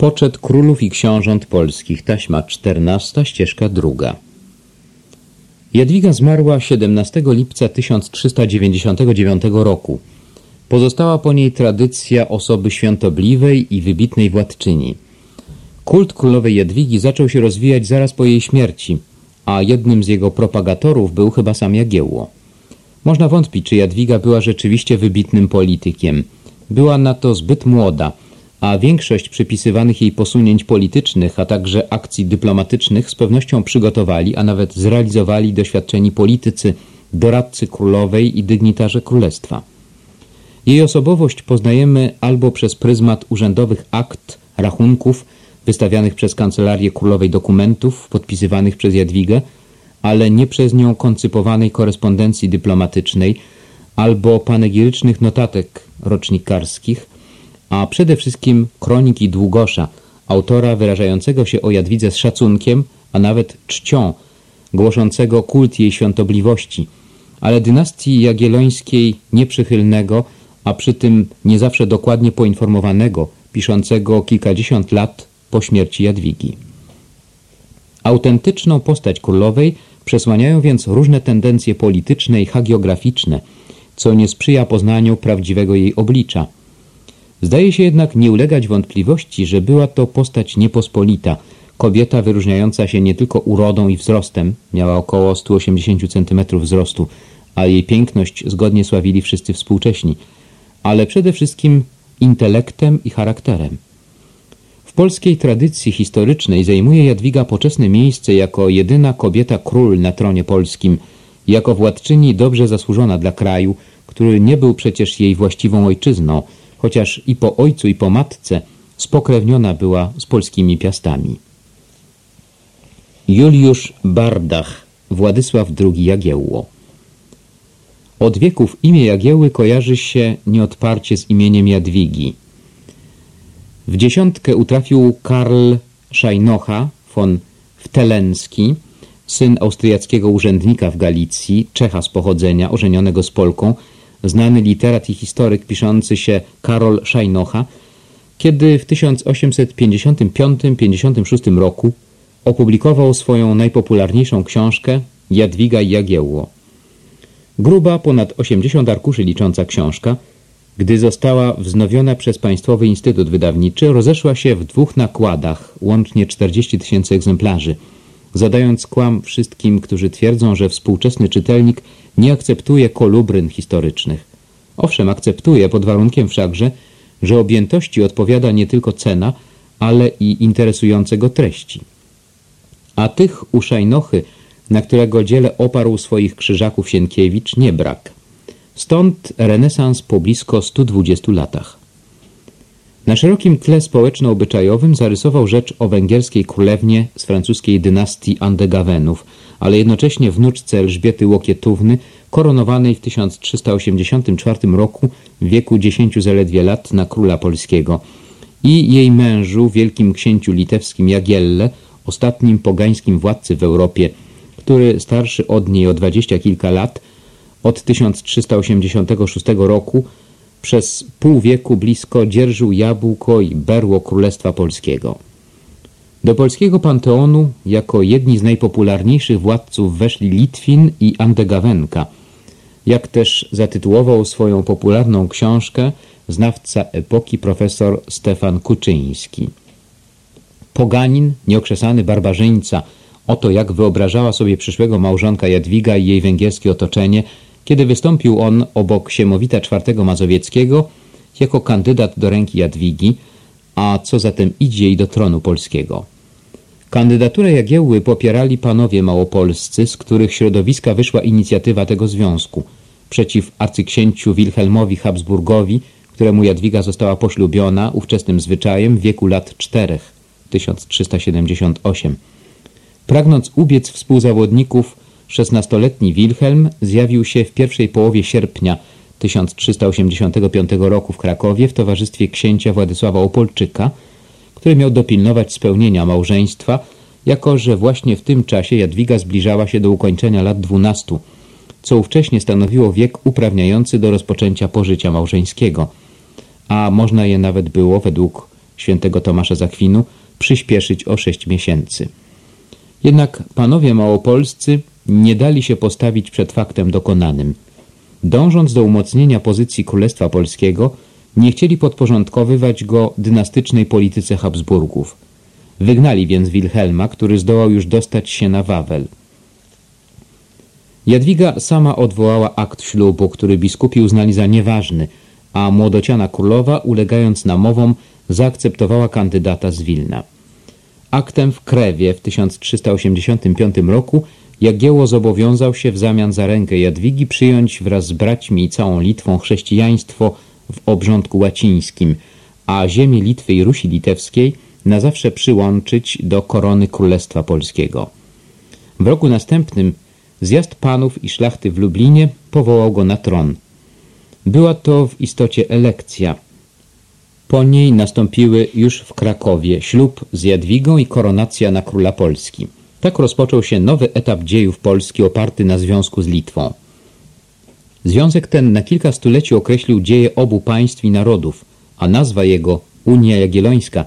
Poczet królów i książąt polskich, taśma 14, ścieżka druga. Jadwiga zmarła 17 lipca 1399 roku. Pozostała po niej tradycja osoby świątobliwej i wybitnej władczyni. Kult królowej Jadwigi zaczął się rozwijać zaraz po jej śmierci, a jednym z jego propagatorów był chyba sam Jagiełło. Można wątpić, czy Jadwiga była rzeczywiście wybitnym politykiem. Była na to zbyt młoda – a większość przypisywanych jej posunięć politycznych, a także akcji dyplomatycznych z pewnością przygotowali, a nawet zrealizowali doświadczeni politycy, doradcy królowej i dygnitarze królestwa. Jej osobowość poznajemy albo przez pryzmat urzędowych akt, rachunków, wystawianych przez Kancelarię Królowej dokumentów podpisywanych przez Jadwigę, ale nie przez nią koncypowanej korespondencji dyplomatycznej albo panegirycznych notatek rocznikarskich, a przede wszystkim kroniki Długosza, autora wyrażającego się o Jadwidze z szacunkiem, a nawet czcią, głoszącego kult jej świątobliwości, ale dynastii jagiellońskiej nieprzychylnego, a przy tym nie zawsze dokładnie poinformowanego, piszącego kilkadziesiąt lat po śmierci Jadwigi. Autentyczną postać królowej przesłaniają więc różne tendencje polityczne i hagiograficzne, co nie sprzyja poznaniu prawdziwego jej oblicza – Zdaje się jednak nie ulegać wątpliwości, że była to postać niepospolita, kobieta wyróżniająca się nie tylko urodą i wzrostem, miała około 180 cm wzrostu, a jej piękność zgodnie sławili wszyscy współcześni, ale przede wszystkim intelektem i charakterem. W polskiej tradycji historycznej zajmuje Jadwiga poczesne miejsce jako jedyna kobieta król na tronie polskim, jako władczyni dobrze zasłużona dla kraju, który nie był przecież jej właściwą ojczyzną, chociaż i po ojcu i po matce spokrewniona była z polskimi piastami. Juliusz Bardach, Władysław II Jagiełło Od wieków imię Jagiełły kojarzy się nieodparcie z imieniem Jadwigi. W dziesiątkę utrafił Karl Szajnocha von Wtelenski, syn austriackiego urzędnika w Galicji, Czecha z pochodzenia, ożenionego z Polką, znany literat i historyk piszący się Karol Szajnocha, kiedy w 1855-56 roku opublikował swoją najpopularniejszą książkę Jadwiga i Jagiełło. Gruba, ponad 80 arkuszy licząca książka, gdy została wznowiona przez Państwowy Instytut Wydawniczy, rozeszła się w dwóch nakładach, łącznie 40 tysięcy egzemplarzy, zadając kłam wszystkim, którzy twierdzą, że współczesny czytelnik nie akceptuje kolubryn historycznych. Owszem, akceptuje, pod warunkiem wszakże, że objętości odpowiada nie tylko cena, ale i interesujące go treści. A tych u Szajnochy, na którego dziele oparł swoich krzyżaków Sienkiewicz, nie brak. Stąd renesans po blisko 120 latach. Na szerokim tle społeczno-obyczajowym zarysował rzecz o węgierskiej królewnie z francuskiej dynastii Andegawenów, ale jednocześnie wnuczce Elżbiety Łokietówny, koronowanej w 1384 roku w wieku 10 zaledwie lat na króla polskiego i jej mężu, wielkim księciu litewskim Jagielle, ostatnim pogańskim władcy w Europie, który starszy od niej o dwadzieścia kilka lat, od 1386 roku przez pół wieku blisko dzierżył jabłko i berło Królestwa Polskiego. Do polskiego panteonu jako jedni z najpopularniejszych władców weszli Litwin i Andegawenka, jak też zatytułował swoją popularną książkę znawca epoki profesor Stefan Kuczyński. Poganin, nieokrzesany barbarzyńca, oto jak wyobrażała sobie przyszłego małżonka Jadwiga i jej węgierskie otoczenie, kiedy wystąpił on obok Siemowita IV Mazowieckiego jako kandydat do ręki Jadwigi, a co zatem idzie i do tronu polskiego. Kandydaturę Jagiełły popierali panowie małopolscy, z których środowiska wyszła inicjatywa tego związku, przeciw arcyksięciu Wilhelmowi Habsburgowi, któremu Jadwiga została poślubiona ówczesnym zwyczajem w wieku lat czterech, 1378. Pragnąc ubiec współzawodników, szesnastoletni Wilhelm zjawił się w pierwszej połowie sierpnia 1385 roku w Krakowie w towarzystwie księcia Władysława Opolczyka, który miał dopilnować spełnienia małżeństwa, jako że właśnie w tym czasie Jadwiga zbliżała się do ukończenia lat dwunastu, co ówcześnie stanowiło wiek uprawniający do rozpoczęcia pożycia małżeńskiego, a można je nawet było według świętego Tomasza Zakwinu przyspieszyć o sześć miesięcy. Jednak panowie małopolscy nie dali się postawić przed faktem dokonanym. Dążąc do umocnienia pozycji Królestwa Polskiego, nie chcieli podporządkowywać go dynastycznej polityce Habsburgów. Wygnali więc Wilhelma, który zdołał już dostać się na Wawel. Jadwiga sama odwołała akt ślubu, który biskupi uznali za nieważny, a młodociana królowa, ulegając namowom, zaakceptowała kandydata z Wilna. Aktem w Krewie w 1385 roku Jagiełło zobowiązał się w zamian za rękę Jadwigi przyjąć wraz z braćmi i całą Litwą chrześcijaństwo w obrządku łacińskim, a ziemię Litwy i Rusi Litewskiej na zawsze przyłączyć do korony Królestwa Polskiego. W roku następnym zjazd panów i szlachty w Lublinie powołał go na tron. Była to w istocie elekcja. Po niej nastąpiły już w Krakowie ślub z Jadwigą i koronacja na króla Polski. Tak rozpoczął się nowy etap dziejów Polski oparty na związku z Litwą. Związek ten na kilka stuleci określił dzieje obu państw i narodów, a nazwa jego, Unia Jagiellońska,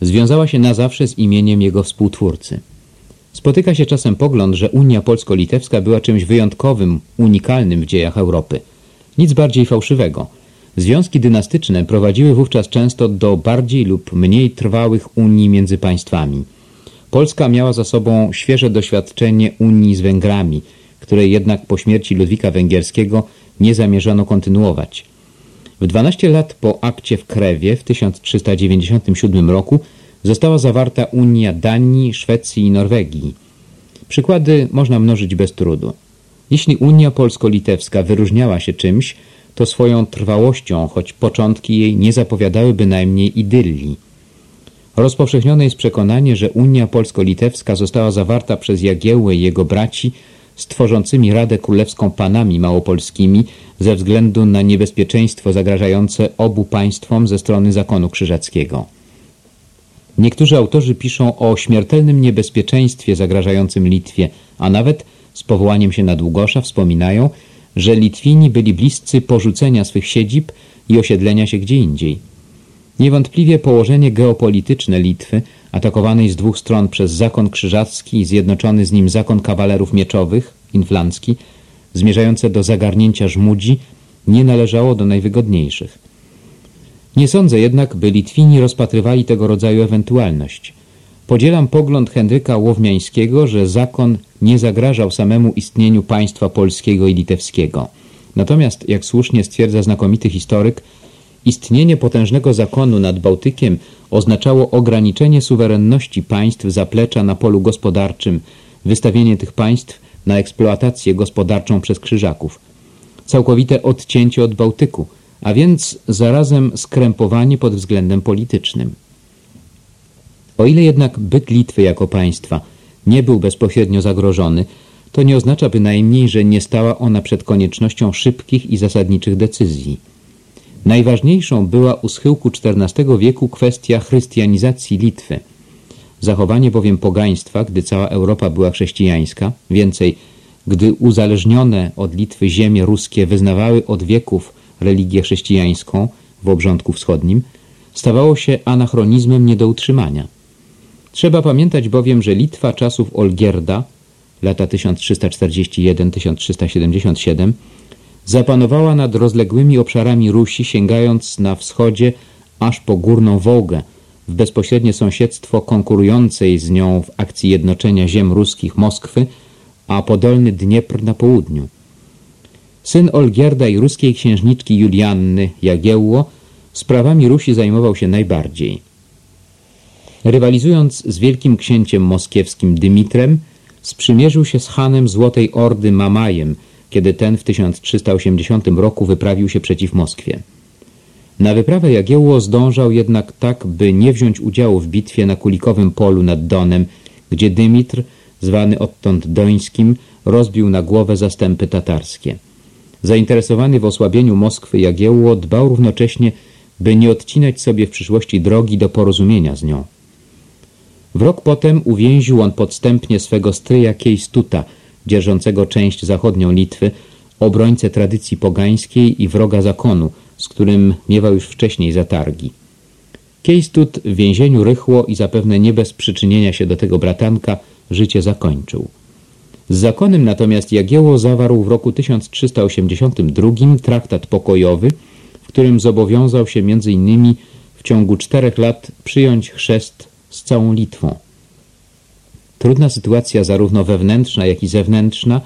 związała się na zawsze z imieniem jego współtwórcy. Spotyka się czasem pogląd, że Unia Polsko-Litewska była czymś wyjątkowym, unikalnym w dziejach Europy. Nic bardziej fałszywego. Związki dynastyczne prowadziły wówczas często do bardziej lub mniej trwałych unii między państwami. Polska miała za sobą świeże doświadczenie Unii z Węgrami, której jednak po śmierci Ludwika Węgierskiego nie zamierzano kontynuować. W 12 lat po akcie w Krewie w 1397 roku została zawarta Unia Danii, Szwecji i Norwegii. Przykłady można mnożyć bez trudu. Jeśli Unia Polsko-Litewska wyróżniała się czymś, to swoją trwałością, choć początki jej nie zapowiadały bynajmniej idylii. Rozpowszechnione jest przekonanie, że Unia Polsko-Litewska została zawarta przez Jagiełłę i jego braci z tworzącymi Radę Królewską Panami Małopolskimi ze względu na niebezpieczeństwo zagrażające obu państwom ze strony zakonu krzyżackiego. Niektórzy autorzy piszą o śmiertelnym niebezpieczeństwie zagrażającym Litwie, a nawet z powołaniem się na Długosza wspominają, że Litwini byli bliscy porzucenia swych siedzib i osiedlenia się gdzie indziej. Niewątpliwie położenie geopolityczne Litwy, atakowanej z dwóch stron przez zakon krzyżacki i zjednoczony z nim zakon kawalerów mieczowych, inflancki, zmierzające do zagarnięcia Żmudzi, nie należało do najwygodniejszych. Nie sądzę jednak, by Litwini rozpatrywali tego rodzaju ewentualność. Podzielam pogląd Henryka Łowmiańskiego, że zakon nie zagrażał samemu istnieniu państwa polskiego i litewskiego. Natomiast, jak słusznie stwierdza znakomity historyk, istnienie potężnego zakonu nad Bałtykiem oznaczało ograniczenie suwerenności państw zaplecza na polu gospodarczym, wystawienie tych państw na eksploatację gospodarczą przez krzyżaków, całkowite odcięcie od Bałtyku, a więc zarazem skrępowanie pod względem politycznym. O ile jednak byt Litwy jako państwa nie był bezpośrednio zagrożony, to nie oznacza bynajmniej, że nie stała ona przed koniecznością szybkich i zasadniczych decyzji. Najważniejszą była u schyłku XIV wieku kwestia chrystianizacji Litwy. Zachowanie bowiem pogaństwa, gdy cała Europa była chrześcijańska, więcej, gdy uzależnione od Litwy ziemie ruskie wyznawały od wieków religię chrześcijańską w obrządku wschodnim, stawało się anachronizmem nie do utrzymania. Trzeba pamiętać bowiem, że Litwa czasów Olgierda, lata 1341-1377, zapanowała nad rozległymi obszarami Rusi, sięgając na wschodzie aż po Górną Wołgę, w bezpośrednie sąsiedztwo konkurującej z nią w akcji jednoczenia ziem ruskich Moskwy, a podolny Dniepr na południu. Syn Olgierda i ruskiej księżniczki Julianny, Jagiełło, sprawami Rusi zajmował się najbardziej. Rywalizując z wielkim księciem moskiewskim Dymitrem, sprzymierzył się z hanem Złotej Ordy Mamajem, kiedy ten w 1380 roku wyprawił się przeciw Moskwie. Na wyprawę Jagiełło zdążał jednak tak, by nie wziąć udziału w bitwie na Kulikowym Polu nad Donem, gdzie Dymitr, zwany odtąd Dońskim, rozbił na głowę zastępy tatarskie. Zainteresowany w osłabieniu Moskwy Jagiełło dbał równocześnie, by nie odcinać sobie w przyszłości drogi do porozumienia z nią. W rok potem uwięził on podstępnie swego stryja Kiejstuta, dzierżącego część zachodnią Litwy, obrońcę tradycji pogańskiej i wroga zakonu, z którym miewał już wcześniej zatargi. Kiejstut w więzieniu rychło i zapewne nie bez przyczynienia się do tego bratanka życie zakończył. Z zakonem natomiast Jagiełło zawarł w roku 1382 traktat pokojowy, w którym zobowiązał się między innymi w ciągu czterech lat przyjąć chrzest z całą Litwą. Trudna sytuacja zarówno wewnętrzna, jak i zewnętrzna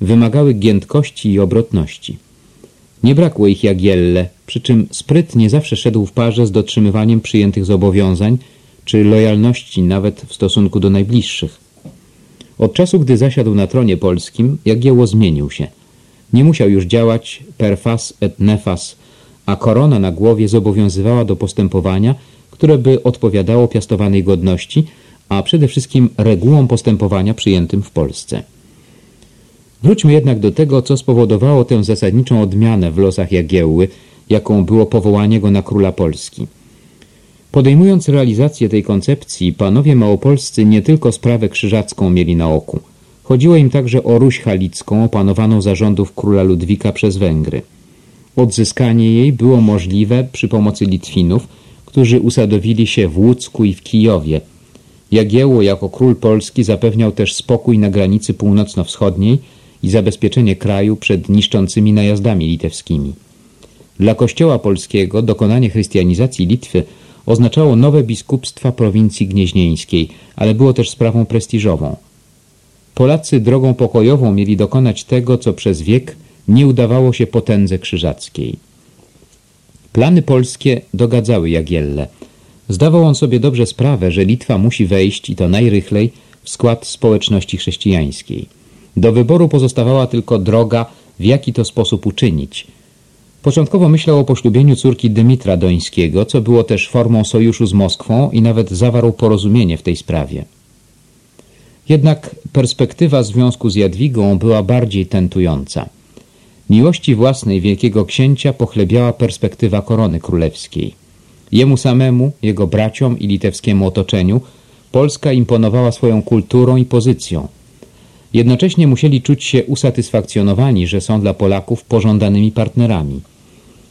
wymagały giętkości i obrotności. Nie brakło ich Jagielle, przy czym spryt nie zawsze szedł w parze z dotrzymywaniem przyjętych zobowiązań czy lojalności nawet w stosunku do najbliższych. Od czasu, gdy zasiadł na tronie polskim, Jagiełło zmienił się. Nie musiał już działać per fas et nefas, a korona na głowie zobowiązywała do postępowania, które by odpowiadało piastowanej godności, a przede wszystkim regułom postępowania przyjętym w Polsce. Wróćmy jednak do tego, co spowodowało tę zasadniczą odmianę w losach Jagiełły, jaką było powołanie go na króla Polski. Podejmując realizację tej koncepcji, panowie małopolscy nie tylko sprawę krzyżacką mieli na oku. Chodziło im także o Ruś Halicką, opanowaną zarządów króla Ludwika przez Węgry. Odzyskanie jej było możliwe przy pomocy Litwinów, którzy usadowili się w Łódzku i w Kijowie. Jagiełło jako król Polski zapewniał też spokój na granicy północno-wschodniej i zabezpieczenie kraju przed niszczącymi najazdami litewskimi. Dla kościoła polskiego dokonanie chrystianizacji Litwy oznaczało nowe biskupstwa prowincji gnieźnieńskiej, ale było też sprawą prestiżową. Polacy drogą pokojową mieli dokonać tego, co przez wiek nie udawało się potędze krzyżackiej. Plany polskie dogadzały Jagielle. Zdawał on sobie dobrze sprawę, że Litwa musi wejść, i to najrychlej, w skład społeczności chrześcijańskiej. Do wyboru pozostawała tylko droga, w jaki to sposób uczynić – Początkowo myślał o poślubieniu córki Dymitra Dońskiego, co było też formą sojuszu z Moskwą i nawet zawarł porozumienie w tej sprawie. Jednak perspektywa związku z Jadwigą była bardziej tentująca. Miłości własnej wielkiego księcia pochlebiała perspektywa korony królewskiej. Jemu samemu, jego braciom i litewskiemu otoczeniu Polska imponowała swoją kulturą i pozycją. Jednocześnie musieli czuć się usatysfakcjonowani, że są dla Polaków pożądanymi partnerami –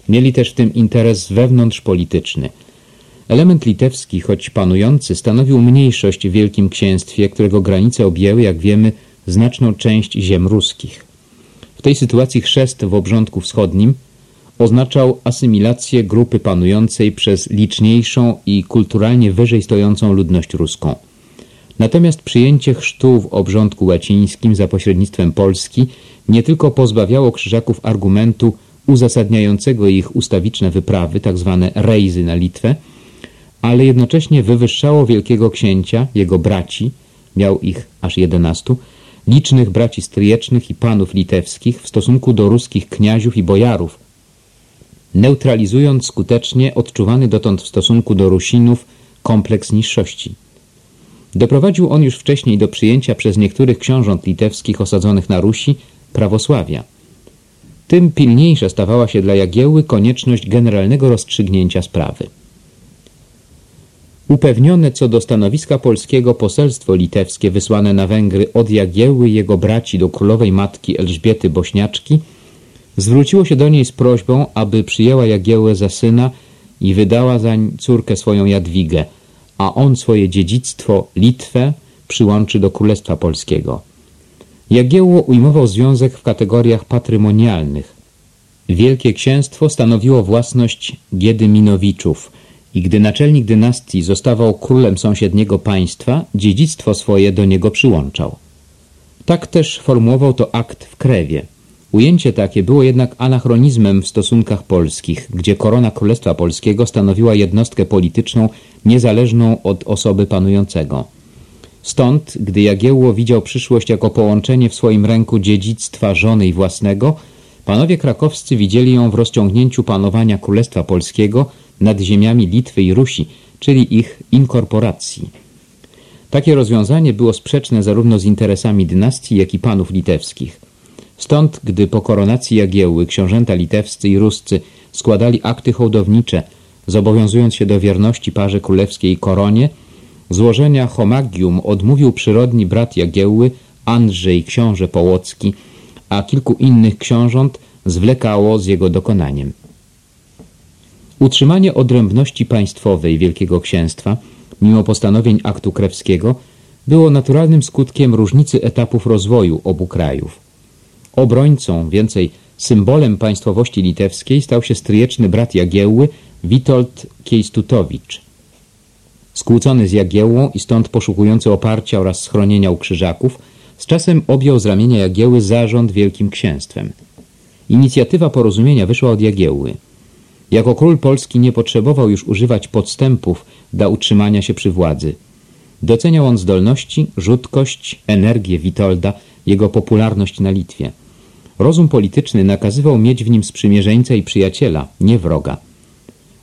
Mieli też w tym interes wewnątrzpolityczny. Element litewski, choć panujący, stanowił mniejszość w Wielkim Księstwie, którego granice objęły, jak wiemy, znaczną część ziem ruskich. W tej sytuacji chrzest w obrządku wschodnim oznaczał asymilację grupy panującej przez liczniejszą i kulturalnie wyżej stojącą ludność ruską. Natomiast przyjęcie chrztu w obrządku łacińskim za pośrednictwem Polski nie tylko pozbawiało krzyżaków argumentu uzasadniającego ich ustawiczne wyprawy, tzw. Tak rejzy na Litwę, ale jednocześnie wywyższało wielkiego księcia, jego braci, miał ich aż jedenastu, licznych braci stryjecznych i panów litewskich w stosunku do ruskich kniaziów i bojarów, neutralizując skutecznie odczuwany dotąd w stosunku do Rusinów kompleks niższości. Doprowadził on już wcześniej do przyjęcia przez niektórych książąt litewskich osadzonych na Rusi prawosławia tym pilniejsza stawała się dla Jagiełły konieczność generalnego rozstrzygnięcia sprawy. Upewnione co do stanowiska polskiego poselstwo litewskie wysłane na Węgry od Jagiełły jego braci do królowej matki Elżbiety Bośniaczki zwróciło się do niej z prośbą, aby przyjęła Jagiełłę za syna i wydała zań córkę swoją Jadwigę, a on swoje dziedzictwo Litwę przyłączy do Królestwa Polskiego. Jagiełło ujmował związek w kategoriach patrymonialnych. Wielkie księstwo stanowiło własność Giedyminowiczów i gdy naczelnik dynastii zostawał królem sąsiedniego państwa, dziedzictwo swoje do niego przyłączał. Tak też formułował to akt w Krewie. Ujęcie takie było jednak anachronizmem w stosunkach polskich, gdzie korona Królestwa Polskiego stanowiła jednostkę polityczną niezależną od osoby panującego. Stąd, gdy Jagiełło widział przyszłość jako połączenie w swoim ręku dziedzictwa żony i własnego, panowie krakowscy widzieli ją w rozciągnięciu panowania Królestwa Polskiego nad ziemiami Litwy i Rusi, czyli ich inkorporacji. Takie rozwiązanie było sprzeczne zarówno z interesami dynastii, jak i panów litewskich. Stąd, gdy po koronacji Jagiełły książęta litewscy i ruscy składali akty hołdownicze, zobowiązując się do wierności parze królewskiej koronie, Złożenia homagium odmówił przyrodni brat Jagiełły, Andrzej książę Połocki, a kilku innych książąt zwlekało z jego dokonaniem. Utrzymanie odrębności państwowej Wielkiego Księstwa, mimo postanowień aktu krewskiego, było naturalnym skutkiem różnicy etapów rozwoju obu krajów. Obrońcą, więcej symbolem państwowości litewskiej stał się stryjeczny brat Jagiełły, Witold Kiejstutowicz. Skłócony z Jagiełłą i stąd poszukujący oparcia oraz schronienia u krzyżaków, z czasem objął z ramienia Jagieły zarząd Wielkim Księstwem. Inicjatywa porozumienia wyszła od Jagiełły. Jako król Polski nie potrzebował już używać podstępów dla utrzymania się przy władzy. Doceniał on zdolności, rzutkość, energię Witolda, jego popularność na Litwie. Rozum polityczny nakazywał mieć w nim sprzymierzeńca i przyjaciela, nie wroga.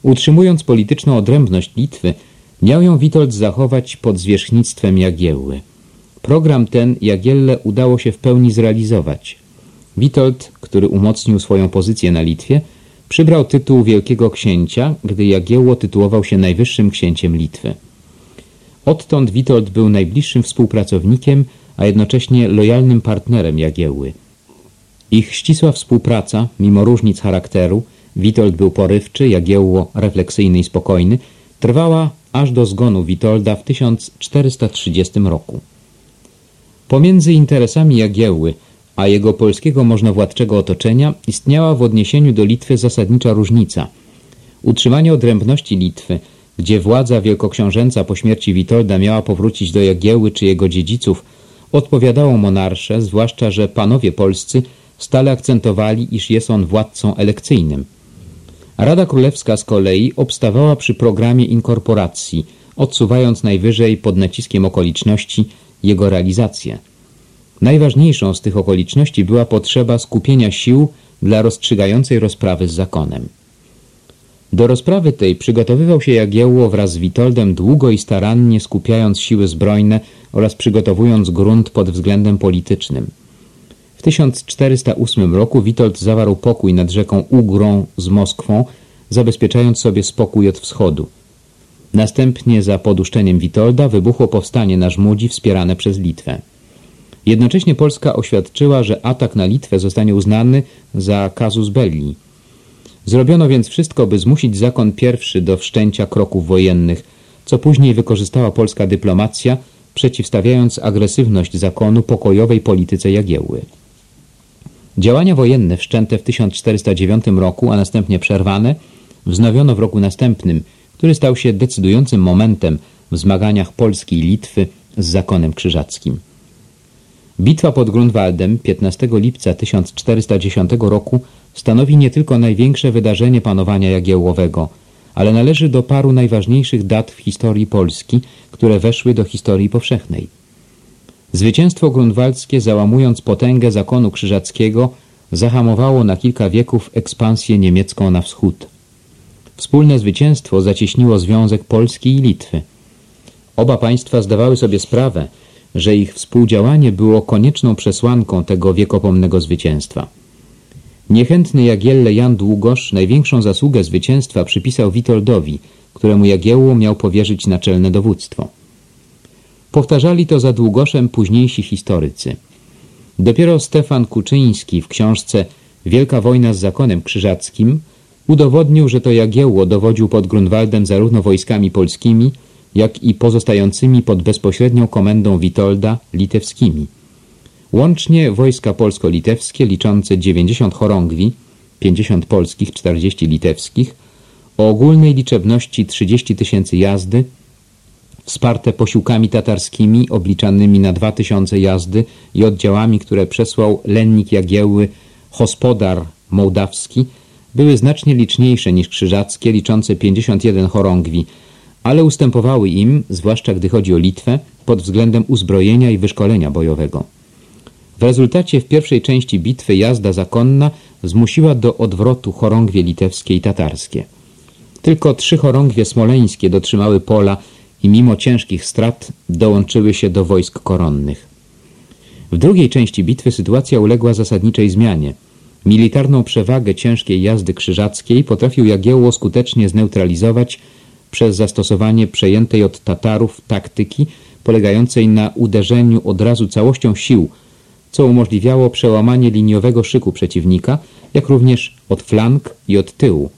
Utrzymując polityczną odrębność Litwy, miał ją Witold zachować pod zwierzchnictwem Jagiełły. Program ten Jagielle udało się w pełni zrealizować. Witold, który umocnił swoją pozycję na Litwie, przybrał tytuł Wielkiego Księcia, gdy Jagiełło tytułował się najwyższym księciem Litwy. Odtąd Witold był najbliższym współpracownikiem, a jednocześnie lojalnym partnerem Jagiełły. Ich ścisła współpraca, mimo różnic charakteru, Witold był porywczy, Jagiełło refleksyjny i spokojny, trwała aż do zgonu Witolda w 1430 roku. Pomiędzy interesami Jagiełły a jego polskiego możnowładczego otoczenia istniała w odniesieniu do Litwy zasadnicza różnica. Utrzymanie odrębności Litwy, gdzie władza wielkoksiążęca po śmierci Witolda miała powrócić do Jagiełły czy jego dziedziców, odpowiadało monarsze, zwłaszcza, że panowie polscy stale akcentowali, iż jest on władcą elekcyjnym. Rada Królewska z kolei obstawała przy programie inkorporacji, odsuwając najwyżej pod naciskiem okoliczności jego realizację. Najważniejszą z tych okoliczności była potrzeba skupienia sił dla rozstrzygającej rozprawy z zakonem. Do rozprawy tej przygotowywał się Jagiełło wraz z Witoldem długo i starannie skupiając siły zbrojne oraz przygotowując grunt pod względem politycznym. W 1408 roku Witold zawarł pokój nad rzeką Ugrą z Moskwą, zabezpieczając sobie spokój od wschodu. Następnie za poduszczeniem Witolda wybuchło powstanie na Żmudzi wspierane przez Litwę. Jednocześnie Polska oświadczyła, że atak na Litwę zostanie uznany za casus belli. Zrobiono więc wszystko, by zmusić zakon pierwszy do wszczęcia kroków wojennych, co później wykorzystała polska dyplomacja, przeciwstawiając agresywność zakonu pokojowej polityce Jagiełły. Działania wojenne wszczęte w 1409 roku, a następnie przerwane, wznowiono w roku następnym, który stał się decydującym momentem w zmaganiach Polski i Litwy z zakonem krzyżackim. Bitwa pod Grunwaldem 15 lipca 1410 roku stanowi nie tylko największe wydarzenie panowania Jagiełłowego, ale należy do paru najważniejszych dat w historii Polski, które weszły do historii powszechnej. Zwycięstwo grunwaldzkie, załamując potęgę zakonu krzyżackiego, zahamowało na kilka wieków ekspansję niemiecką na wschód. Wspólne zwycięstwo zacieśniło związek Polski i Litwy. Oba państwa zdawały sobie sprawę, że ich współdziałanie było konieczną przesłanką tego wiekopomnego zwycięstwa. Niechętny Jagielle Jan Długosz największą zasługę zwycięstwa przypisał Witoldowi, któremu Jagiełło miał powierzyć naczelne dowództwo. Powtarzali to za Długoszem późniejsi historycy. Dopiero Stefan Kuczyński w książce Wielka wojna z zakonem krzyżackim udowodnił, że to Jagiełło dowodził pod Grunwaldem zarówno wojskami polskimi, jak i pozostającymi pod bezpośrednią komendą Witolda litewskimi. Łącznie wojska polsko-litewskie liczące 90 chorągwi, 50 polskich, 40 litewskich, o ogólnej liczebności 30 tysięcy jazdy, wsparte posiłkami tatarskimi obliczanymi na 2000 jazdy i oddziałami, które przesłał lennik Jagiełły, hospodar mołdawski, były znacznie liczniejsze niż krzyżackie, liczące 51 chorągwi, ale ustępowały im, zwłaszcza gdy chodzi o Litwę, pod względem uzbrojenia i wyszkolenia bojowego. W rezultacie w pierwszej części bitwy jazda zakonna zmusiła do odwrotu chorągwie litewskie i tatarskie. Tylko trzy chorągwie smoleńskie dotrzymały pola i mimo ciężkich strat dołączyły się do wojsk koronnych. W drugiej części bitwy sytuacja uległa zasadniczej zmianie. Militarną przewagę ciężkiej jazdy krzyżackiej potrafił Jagiełło skutecznie zneutralizować przez zastosowanie przejętej od Tatarów taktyki polegającej na uderzeniu od razu całością sił, co umożliwiało przełamanie liniowego szyku przeciwnika, jak również od flank i od tyłu.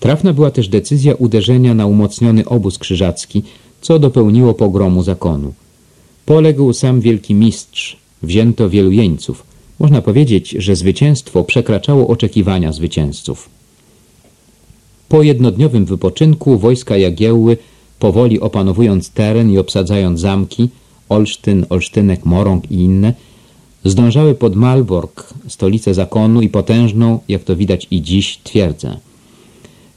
Trafna była też decyzja uderzenia na umocniony obóz krzyżacki, co dopełniło pogromu zakonu. Poległ sam wielki mistrz, wzięto wielu jeńców. Można powiedzieć, że zwycięstwo przekraczało oczekiwania zwycięzców. Po jednodniowym wypoczynku wojska Jagiełły, powoli opanowując teren i obsadzając zamki, Olsztyn, Olsztynek, Morąg i inne, zdążały pod Malbork, stolicę zakonu i potężną, jak to widać i dziś, twierdzę.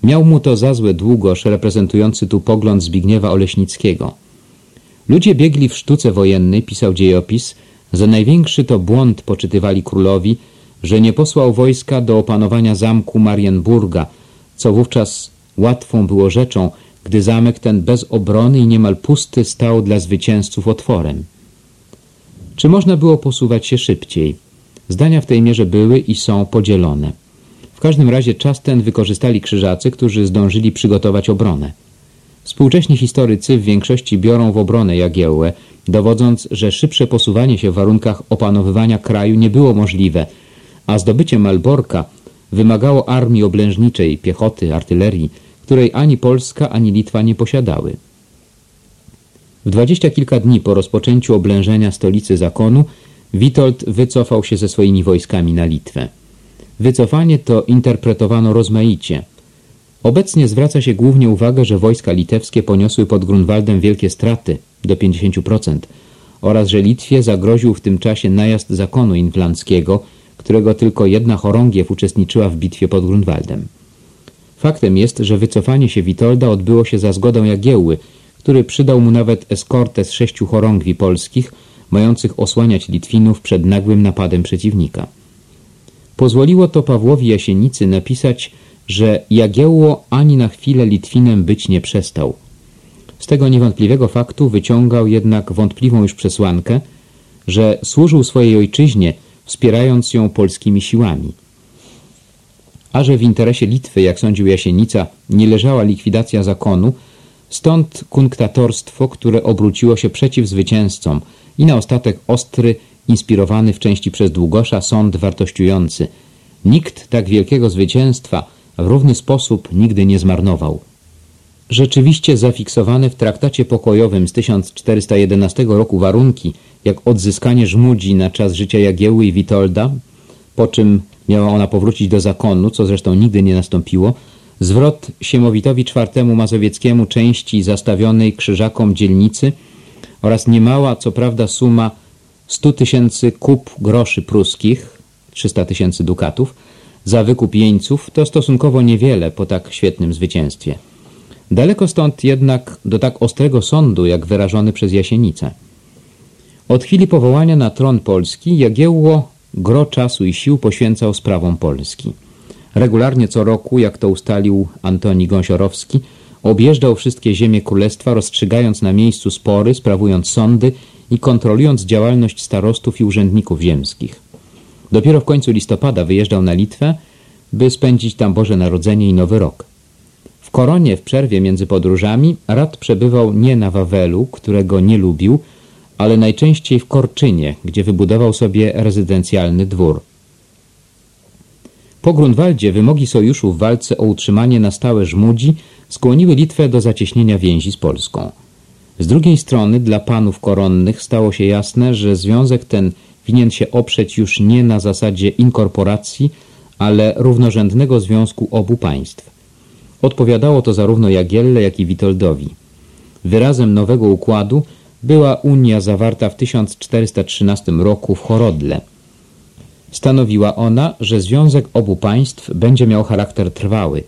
Miał mu to za złe długosz reprezentujący tu pogląd Zbigniewa Oleśnickiego. Ludzie biegli w sztuce wojennej, pisał dziejopis, za największy to błąd poczytywali królowi, że nie posłał wojska do opanowania zamku Marienburga, co wówczas łatwą było rzeczą, gdy zamek ten bez obrony i niemal pusty stał dla zwycięzców otworem. Czy można było posuwać się szybciej? Zdania w tej mierze były i są podzielone. W każdym razie czas ten wykorzystali krzyżacy, którzy zdążyli przygotować obronę. Współcześni historycy w większości biorą w obronę Jagiełłę, dowodząc, że szybsze posuwanie się w warunkach opanowywania kraju nie było możliwe, a zdobycie Malborka wymagało armii oblężniczej, piechoty, artylerii, której ani Polska, ani Litwa nie posiadały. W dwadzieścia kilka dni po rozpoczęciu oblężenia stolicy zakonu Witold wycofał się ze swoimi wojskami na Litwę. Wycofanie to interpretowano rozmaicie. Obecnie zwraca się głównie uwagę, że wojska litewskie poniosły pod Grunwaldem wielkie straty, do 50%, oraz że Litwie zagroził w tym czasie najazd zakonu inflandzkiego, którego tylko jedna chorągiew uczestniczyła w bitwie pod Grunwaldem. Faktem jest, że wycofanie się Witolda odbyło się za zgodą Jagiełły, który przydał mu nawet eskortę z sześciu chorągwi polskich, mających osłaniać Litwinów przed nagłym napadem przeciwnika. Pozwoliło to Pawłowi Jasienicy napisać, że Jagiełło ani na chwilę Litwinem być nie przestał. Z tego niewątpliwego faktu wyciągał jednak wątpliwą już przesłankę, że służył swojej ojczyźnie, wspierając ją polskimi siłami. A że w interesie Litwy, jak sądził Jasienica, nie leżała likwidacja zakonu, stąd kunktatorstwo, które obróciło się przeciw zwycięzcom i na ostatek ostry, inspirowany w części przez Długosza sąd wartościujący. Nikt tak wielkiego zwycięstwa w równy sposób nigdy nie zmarnował. Rzeczywiście zafiksowane w traktacie pokojowym z 1411 roku warunki, jak odzyskanie Żmudzi na czas życia Jagieły i Witolda, po czym miała ona powrócić do zakonu, co zresztą nigdy nie nastąpiło, zwrot Siemowitowi IV Mazowieckiemu części zastawionej krzyżakom dzielnicy oraz niemała, co prawda, suma 100 tysięcy kup groszy pruskich, 300 tysięcy dukatów, za wykup jeńców to stosunkowo niewiele po tak świetnym zwycięstwie. Daleko stąd jednak do tak ostrego sądu, jak wyrażony przez Jasienicę. Od chwili powołania na tron Polski Jagiełło gro czasu i sił poświęcał sprawom Polski. Regularnie co roku, jak to ustalił Antoni Gąsiorowski, objeżdżał wszystkie ziemie królestwa, rozstrzygając na miejscu spory, sprawując sądy i kontrolując działalność starostów i urzędników ziemskich. Dopiero w końcu listopada wyjeżdżał na Litwę, by spędzić tam Boże Narodzenie i Nowy Rok. W Koronie w przerwie między podróżami rad przebywał nie na Wawelu, którego nie lubił, ale najczęściej w Korczynie, gdzie wybudował sobie rezydencjalny dwór. Po Grunwaldzie wymogi sojuszu w walce o utrzymanie na stałe Żmudzi skłoniły Litwę do zacieśnienia więzi z Polską. Z drugiej strony dla panów koronnych stało się jasne, że związek ten winien się oprzeć już nie na zasadzie inkorporacji, ale równorzędnego związku obu państw. Odpowiadało to zarówno Jagielle, jak i Witoldowi. Wyrazem nowego układu była Unia zawarta w 1413 roku w Chorodle. Stanowiła ona, że związek obu państw będzie miał charakter trwały.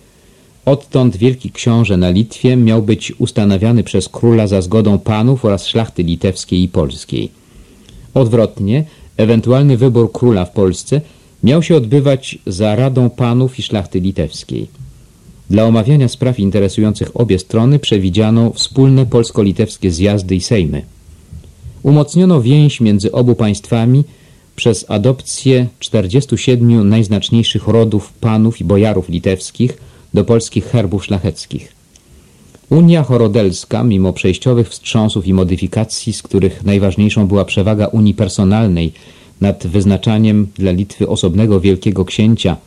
Odtąd wielki książę na Litwie miał być ustanawiany przez króla za zgodą panów oraz szlachty litewskiej i polskiej. Odwrotnie, ewentualny wybór króla w Polsce miał się odbywać za radą panów i szlachty litewskiej. Dla omawiania spraw interesujących obie strony przewidziano wspólne polsko-litewskie zjazdy i sejmy. Umocniono więź między obu państwami przez adopcję 47 najznaczniejszych rodów panów i bojarów litewskich do polskich herbów szlacheckich. Unia Chorodelska, mimo przejściowych wstrząsów i modyfikacji, z których najważniejszą była przewaga Unii personalnej nad wyznaczaniem dla Litwy osobnego wielkiego księcia,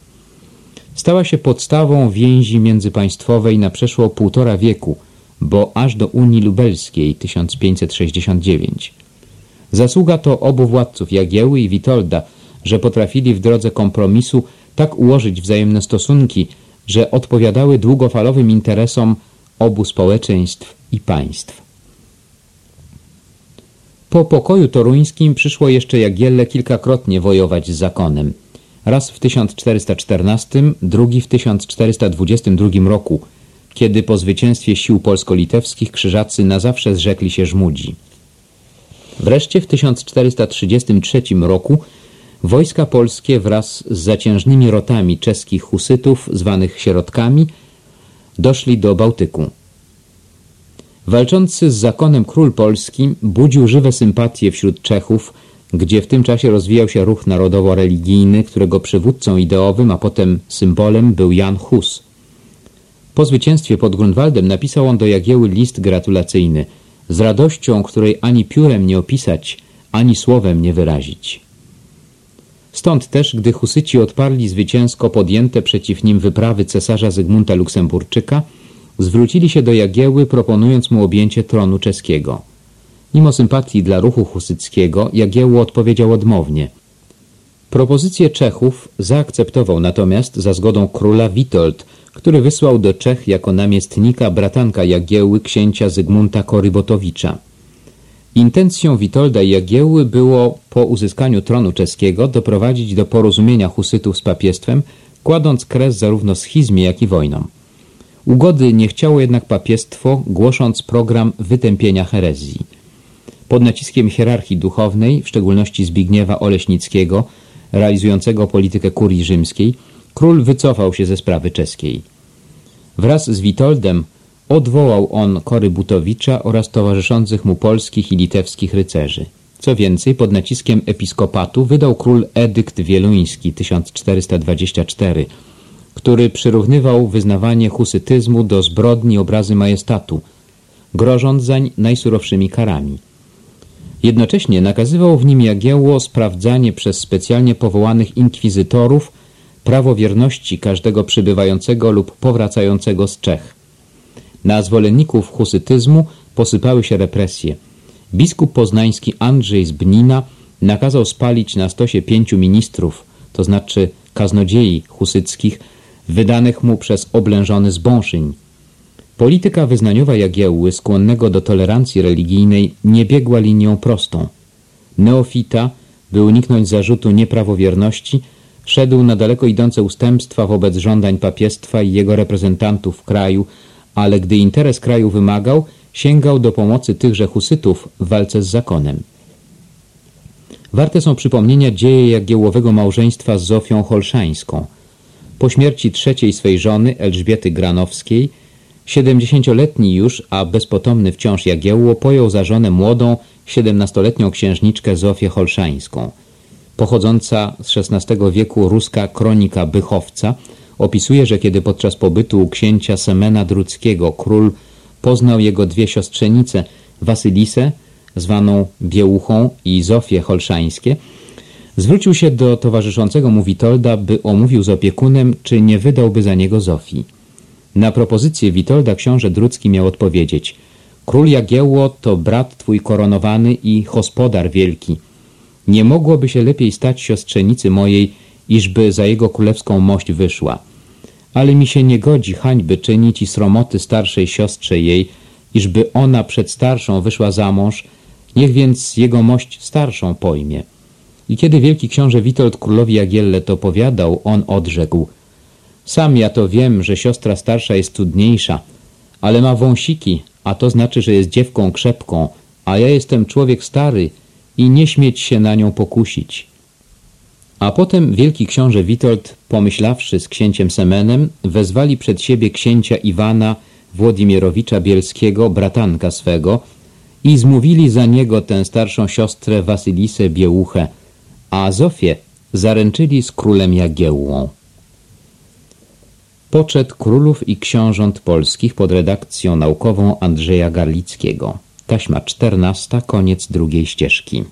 Stała się podstawą więzi międzypaństwowej na przeszło półtora wieku, bo aż do Unii Lubelskiej 1569. Zasługa to obu władców Jagieły i Witolda, że potrafili w drodze kompromisu tak ułożyć wzajemne stosunki, że odpowiadały długofalowym interesom obu społeczeństw i państw. Po pokoju toruńskim przyszło jeszcze Jagielle kilkakrotnie wojować z zakonem. Raz w 1414, drugi w 1422 roku, kiedy po zwycięstwie sił polsko-litewskich krzyżacy na zawsze zrzekli się Żmudzi. Wreszcie w 1433 roku wojska polskie wraz z zaciężnymi rotami czeskich husytów, zwanych sierotkami, doszli do Bałtyku. Walczący z zakonem król polski budził żywe sympatie wśród Czechów, gdzie w tym czasie rozwijał się ruch narodowo-religijny, którego przywódcą ideowym, a potem symbolem był Jan Hus. Po zwycięstwie pod Grunwaldem napisał on do Jagieły list gratulacyjny, z radością, której ani piórem nie opisać, ani słowem nie wyrazić. Stąd też, gdy Husyci odparli zwycięsko podjęte przeciw nim wyprawy cesarza Zygmunta Luksemburczyka, zwrócili się do Jagieły, proponując mu objęcie tronu czeskiego. Mimo sympatii dla ruchu husyckiego, Jagiełło odpowiedział odmownie. Propozycję Czechów zaakceptował natomiast za zgodą króla Witold, który wysłał do Czech jako namiestnika bratanka Jagieły księcia Zygmunta Korybotowicza. Intencją Witolda i Jagieły było po uzyskaniu tronu czeskiego doprowadzić do porozumienia husytów z papiestwem, kładąc kres zarówno schizmie, jak i wojnom. Ugody nie chciało jednak papiestwo, głosząc program wytępienia herezji. Pod naciskiem hierarchii duchownej, w szczególności Zbigniewa Oleśnickiego, realizującego politykę kurii rzymskiej, król wycofał się ze sprawy czeskiej. Wraz z Witoldem odwołał on Kory Butowicza oraz towarzyszących mu polskich i litewskich rycerzy. Co więcej, pod naciskiem episkopatu wydał król Edykt Wieluński 1424, który przyrównywał wyznawanie husytyzmu do zbrodni obrazy majestatu, grożąc zań najsurowszymi karami. Jednocześnie nakazywał w nim Jagiełło sprawdzanie przez specjalnie powołanych inkwizytorów prawowierności każdego przybywającego lub powracającego z Czech. Na zwolenników husytyzmu posypały się represje. Biskup poznański Andrzej z Bnina nakazał spalić na stosie pięciu ministrów, to znaczy kaznodziei husyckich, wydanych mu przez oblężony zbąszyń. Polityka wyznaniowa Jagiełły, skłonnego do tolerancji religijnej, nie biegła linią prostą. Neofita, by uniknąć zarzutu nieprawowierności, szedł na daleko idące ustępstwa wobec żądań papiestwa i jego reprezentantów w kraju, ale gdy interes kraju wymagał, sięgał do pomocy tychże husytów w walce z zakonem. Warte są przypomnienia dzieje Jagiełłowego małżeństwa z Zofią Holszańską. Po śmierci trzeciej swej żony, Elżbiety Granowskiej, siedemdziesięcioletni już, a bezpotomny wciąż Jagiełło pojął za żonę młodą, siedemnastoletnią księżniczkę Zofię Holszańską. Pochodząca z XVI wieku ruska kronika Bychowca opisuje, że kiedy podczas pobytu u księcia Semena Druckiego król poznał jego dwie siostrzenice, Wasylisę, zwaną Biełuchą i Zofię Holszańskie, zwrócił się do towarzyszącego mu Witolda, by omówił z opiekunem, czy nie wydałby za niego Zofii. Na propozycję Witolda książę Drucki miał odpowiedzieć Król Jagiełło to brat twój koronowany i hospodar wielki. Nie mogłoby się lepiej stać siostrzenicy mojej, iżby za jego królewską mość wyszła. Ale mi się nie godzi hańby czynić i sromoty starszej siostrze jej, iżby ona przed starszą wyszła za mąż, niech więc jego mość starszą pojmie. I kiedy wielki książę Witold królowi Jagielle to powiadał, on odrzekł Sam ja to wiem, że siostra starsza jest trudniejsza, ale ma wąsiki, a to znaczy, że jest dziewką krzepką, a ja jestem człowiek stary i nie śmieć się na nią pokusić. A potem wielki książę Witold, pomyślawszy z księciem Semenem, wezwali przed siebie księcia Iwana Włodzimierowicza Bielskiego, bratanka swego, i zmówili za niego tę starszą siostrę Wasylisę Biełuchę, a Zofię zaręczyli z królem Jagiełłą. Poczet królów i książąt polskich pod redakcją naukową Andrzeja Garlickiego. Taśma czternasta, koniec drugiej ścieżki.